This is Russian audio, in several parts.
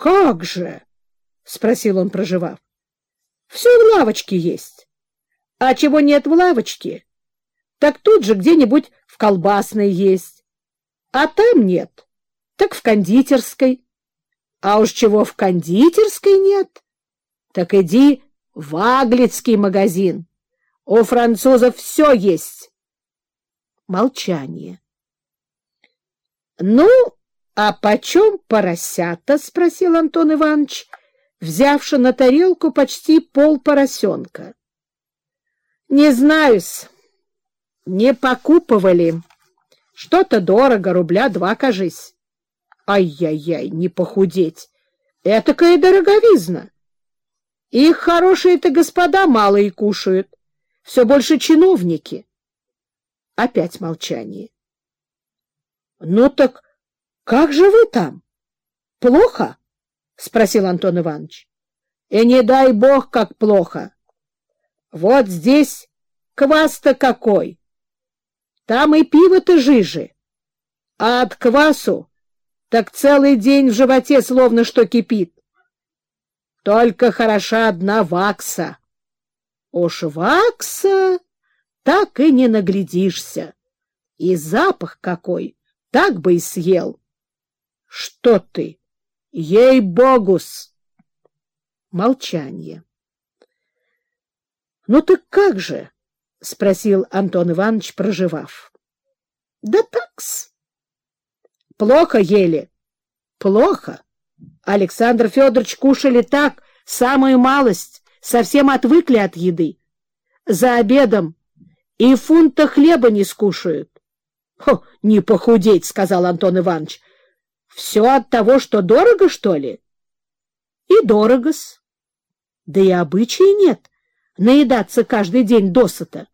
Как же? — спросил он, проживав. — Все в лавочке есть. А чего нет в лавочке, так тут же где-нибудь в колбасной есть. А там нет, так в кондитерской. А уж чего в кондитерской нет, так иди в Аглицкий магазин. У французов все есть. Молчание. — Ну, а почем поросята? — спросил Антон Иванович, взявши на тарелку почти пол поросенка. — Не знаю-с, не покупывали. Что-то дорого, рубля два, кажись. Ай-яй-яй, не похудеть. Этакая дороговизна. Их хорошие-то господа малые кушают. Все больше чиновники. Опять молчание. — Ну так как же вы там? Плохо? — спросил Антон Иванович. — И не дай бог, как плохо. Вот здесь квас-то какой. Там и пиво-то жиже. А от квасу так целый день в животе словно что кипит. Только хороша одна вакса. Уж вакса так и не наглядишься. И запах какой, так бы и съел. Что ты? Ей-богус! Молчание. — Ну так как же? — спросил Антон Иванович, проживав. — Да такс. — Плохо ели? — Плохо. Александр Федорович кушали так, самую малость, совсем отвыкли от еды. За обедом и фунта хлеба не скушают. — Не похудеть, — сказал Антон Иванович. — Все от того, что дорого, что ли? — И дорого-с. Да и обычая нет наедаться каждый день досыта.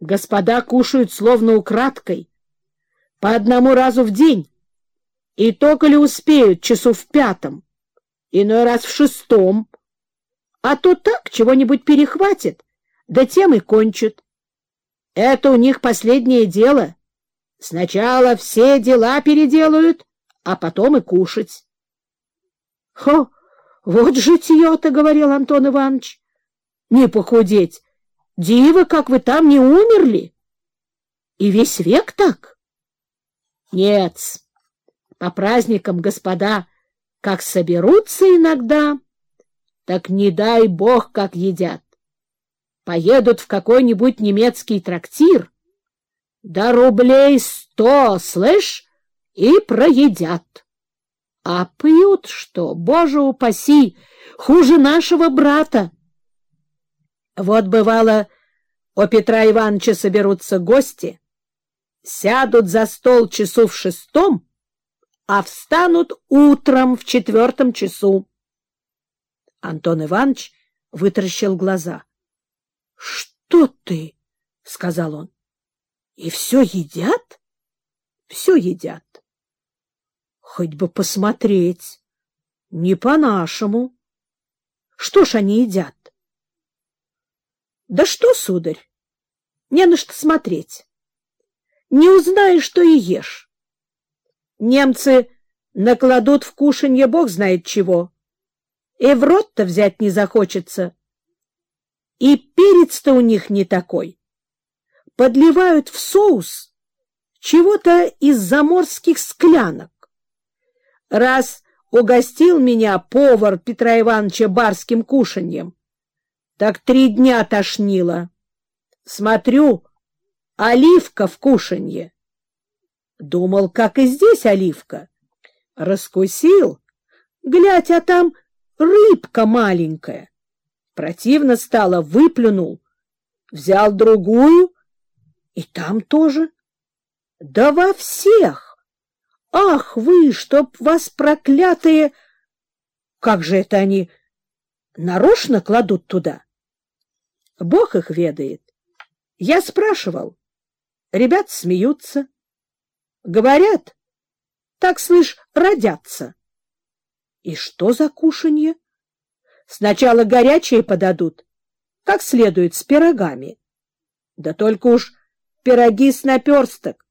Господа кушают словно украдкой, по одному разу в день, и только ли успеют часу в пятом, иной раз в шестом, а то так чего-нибудь перехватит, да тем и кончит. Это у них последнее дело. Сначала все дела переделают, а потом и кушать. — Хо, вот житье-то, — говорил Антон Иванович, — не похудеть. Диво, как вы там не умерли. И весь век так? Нет, по праздникам, господа, как соберутся иногда, так не дай бог, как едят. Поедут в какой-нибудь немецкий трактир, да рублей сто, слышь, и проедят. А пьют что, боже упаси, хуже нашего брата. Вот бывало, у Петра Ивановича соберутся гости, сядут за стол часу в шестом, а встанут утром в четвертом часу. Антон Иванович вытаращил глаза. — Что ты? — сказал он. И все едят? Все едят. Хоть бы посмотреть. Не по-нашему. Что ж они едят? Да что, сударь, не на что смотреть. Не узнаешь, что и ешь. Немцы накладут в кушанье бог знает чего. И в рот-то взять не захочется. И перец-то у них не такой подливают в соус чего-то из заморских склянок. Раз угостил меня повар Петра Ивановича барским кушаньем, так три дня тошнило. Смотрю, оливка в кушанье. Думал, как и здесь оливка. Раскусил, глядь, а там рыбка маленькая. Противно стало, выплюнул. Взял другую, и там тоже? Да во всех! Ах вы, чтоб вас проклятые... Как же это они нарочно кладут туда? Бог их ведает. Я спрашивал. Ребят смеются. Говорят, так, слышь, родятся. И что за кушанье? Сначала горячее подадут, как следует, с пирогами. Да только уж пироги с наперсток.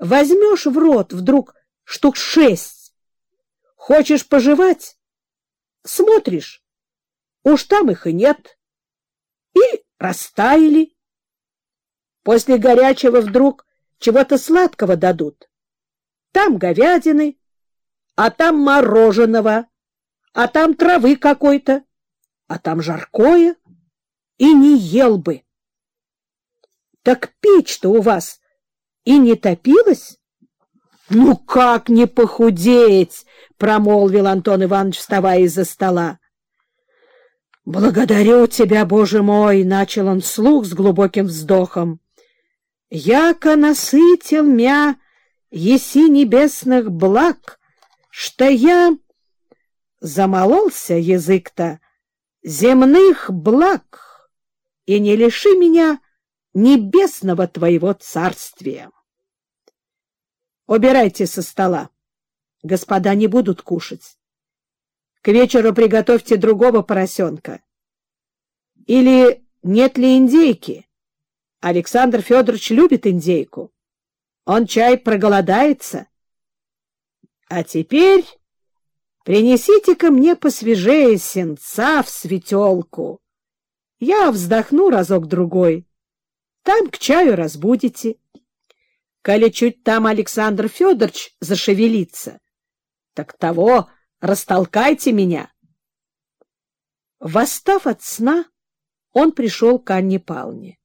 Возьмешь в рот вдруг штук шесть. Хочешь пожевать? Смотришь, уж там их и нет. И растаяли. После горячего вдруг чего-то сладкого дадут. Там говядины, а там мороженого, а там травы какой-то, а там жаркое, и не ел бы. Так печь-то у вас и не топилась? Ну как не похудеть, промолвил Антон Иванович, вставая из-за стола. Благодарю тебя, Боже мой, начал он вслух с глубоким вздохом. Яко насытил мя еси небесных благ, что я замололся язык-то земных благ, и не лиши меня небесного твоего царствия. Убирайте со стола. Господа не будут кушать. К вечеру приготовьте другого поросенка. Или нет ли индейки? Александр Федорович любит индейку. Он чай проголодается. А теперь принесите ко мне посвежее сенца в светелку. Я вздохну разок-другой. Там к чаю разбудите. Коли чуть там Александр Федорович зашевелится, так того растолкайте меня. Восстав от сна, он пришел к Анне Павловне.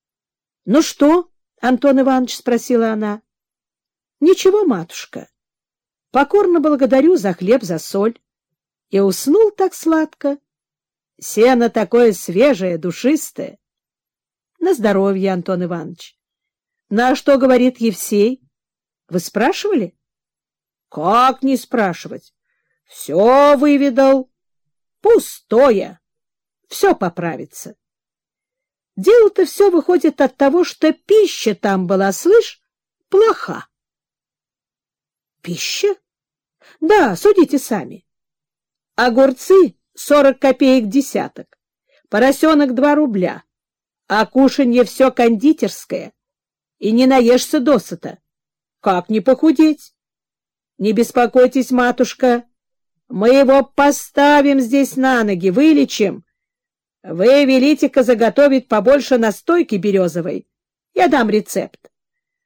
— Ну что? — Антон Иванович спросила она. — Ничего, матушка. Покорно благодарю за хлеб, за соль. И уснул так сладко. Сено такое свежее, душистое. На здоровье, Антон Иванович. На что говорит Евсей? Вы спрашивали? Как не спрашивать? Все выведал. Пустое. Все поправится. Дело-то все выходит от того, что пища там была, слышь, плоха. Пища? Да, судите сами. Огурцы — сорок копеек десяток, поросенок — два рубля, а кушанье все кондитерское, и не наешься досыта. Как не похудеть? Не беспокойтесь, матушка, мы его поставим здесь на ноги, вылечим, вы велите-ка заготовить побольше настойки березовой. Я дам рецепт.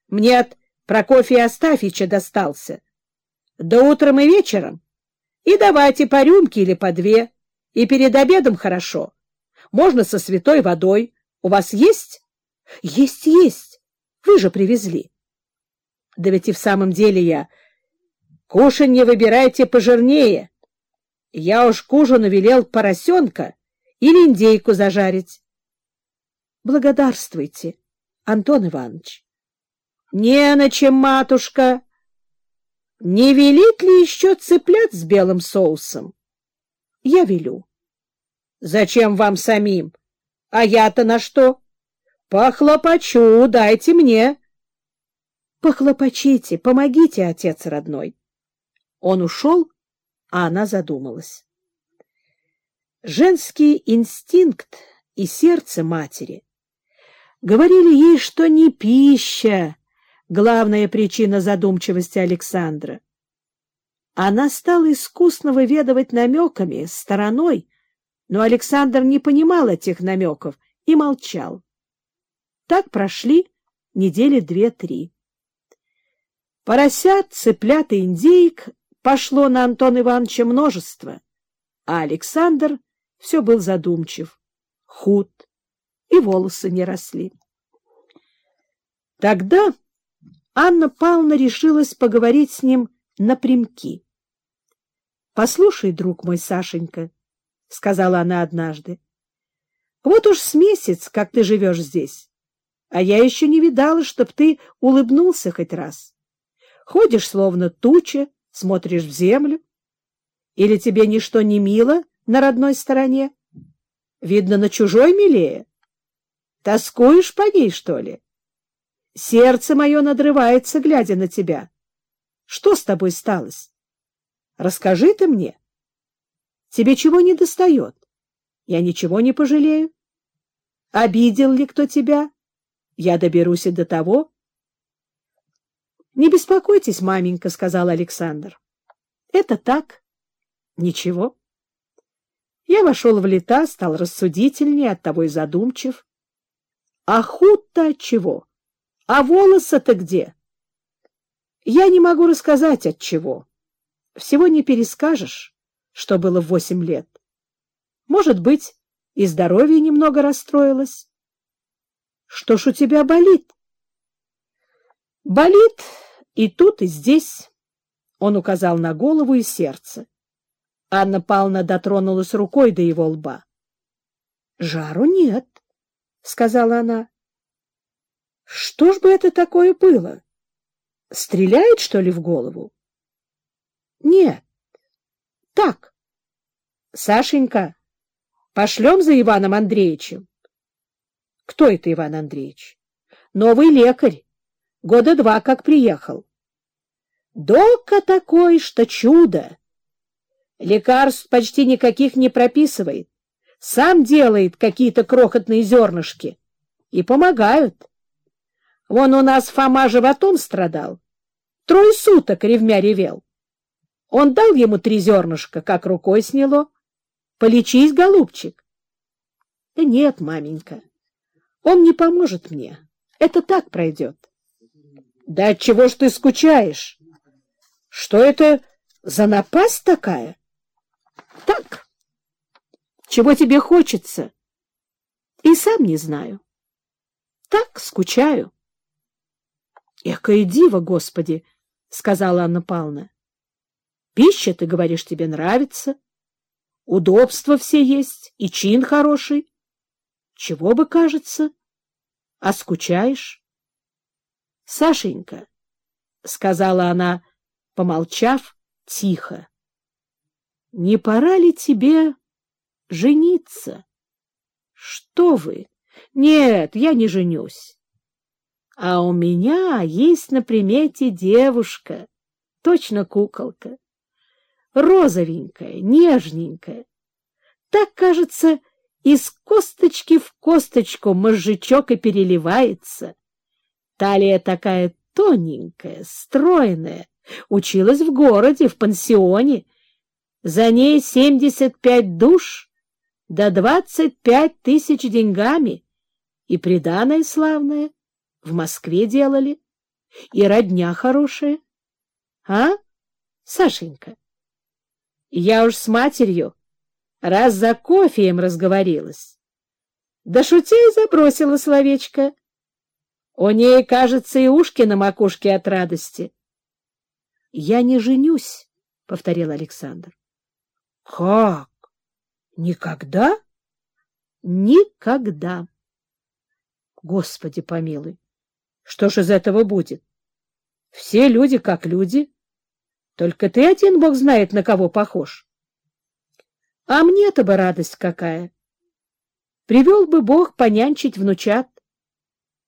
Мне от Прокофия Астафьича достался. До утром и вечером. И давайте по рюмке или по две. И перед обедом хорошо. Можно со святой водой. У вас есть? Есть, есть. Вы же привезли. Да ведь и в самом деле я... Кушанье выбирайте пожирнее. Я уж к ужину велел поросенка или индейку зажарить. Благодарствуйте, Антон Иванович. Не на чем, матушка. Не велит ли еще цыплят с белым соусом? Я велю. Зачем вам самим? А я-то на что? Похлопочу, дайте мне. Похлопочите, помогите, отец родной. Он ушел, а она задумалась. Женский инстинкт и сердце матери говорили ей, что не пища — главная причина задумчивости Александра. Она стала искусно выведывать намеками, стороной, но Александр не понимал этих намеков и молчал. Так прошли недели две-три. Поросят, цыплят и индейк пошло на Антона Ивановича множество, а Александр все был задумчив, худ, и волосы не росли. Тогда Анна Павловна решилась поговорить с ним напрямки. — Послушай, друг мой, Сашенька, — сказала она однажды, — вот уж с месяц, как ты живешь здесь, а я еще не видала, чтоб ты улыбнулся хоть раз. Ходишь, словно туча, смотришь в землю. Или тебе ничто не мило на родной стороне? Видно, на чужой милее. Тоскуешь по ней, что ли? Сердце мое надрывается, глядя на тебя. Что с тобой сталось? Расскажи ты мне. Тебе чего не достает? Я ничего не пожалею. Обидел ли кто тебя? Я доберусь и до того. — Не беспокойтесь, маменька, — сказал Александр. Это так. Ничего. Я вошел в лета, стал рассудительнее, оттого и задумчив. А худ-то от чего? А волосы-то где? Я не могу рассказать от чего. Всего не перескажешь, что было в восемь лет. Может быть, и здоровье немного расстроилось. Что ж у тебя болит? Болит и тут, и здесь. Он указал на голову и сердце. Анна Павловна дотронулась рукой до его лба. — Жару нет, — сказала она. — Что ж бы это такое было? Стреляет, что ли, в голову? — Нет. — Так. — Сашенька, пошлем за Иваном Андреевичем. — Кто это Иван Андреевич? — Новый лекарь. Года два как приехал. Дока такой, что чудо! Лекарств почти никаких не прописывает. Сам делает какие-то крохотные зернышки. И помогают. Вон у нас Фома животом страдал. Трое суток ревмя ревел. Он дал ему три зернышка, как рукой сняло. Полечись, голубчик. Да нет, маменька, он не поможет мне. Это так пройдет. Да от чего ж ты скучаешь? Что это за напасть такая? Так. Чего тебе хочется? И сам не знаю. Так, скучаю. Экое диво, Господи, — сказала Анна Павловна. Пища, ты говоришь, тебе нравится. Удобства все есть, и чин хороший. Чего бы, кажется? А скучаешь? Сашенька, — сказала она, — помолчав, тихо. — Не пора ли тебе жениться? — Что вы? Нет, я не женюсь. А у меня есть на примете девушка, точно куколка, розовенькая, нежненькая. Так, кажется, из косточки в косточку мозжечок и переливается. Талия такая тоненькая, стройная, Училась в городе, в пансионе. За ней семьдесят пять душ, да двадцать пять тысяч деньгами. И приданое славное в Москве делали, и родня хорошая. А, Сашенька? Я уж с матерью раз за кофеем разговорилась. Да шутей забросила словечко. У ней, кажется, и ушки на макушке от радости. Я не женюсь, — повторил Александр. — Как? Никогда? — Никогда. Господи помилуй, что ж из этого будет? Все люди как люди, только ты один, Бог знает, на кого похож. А мне-то бы радость какая! Привел бы Бог понянчить внучат.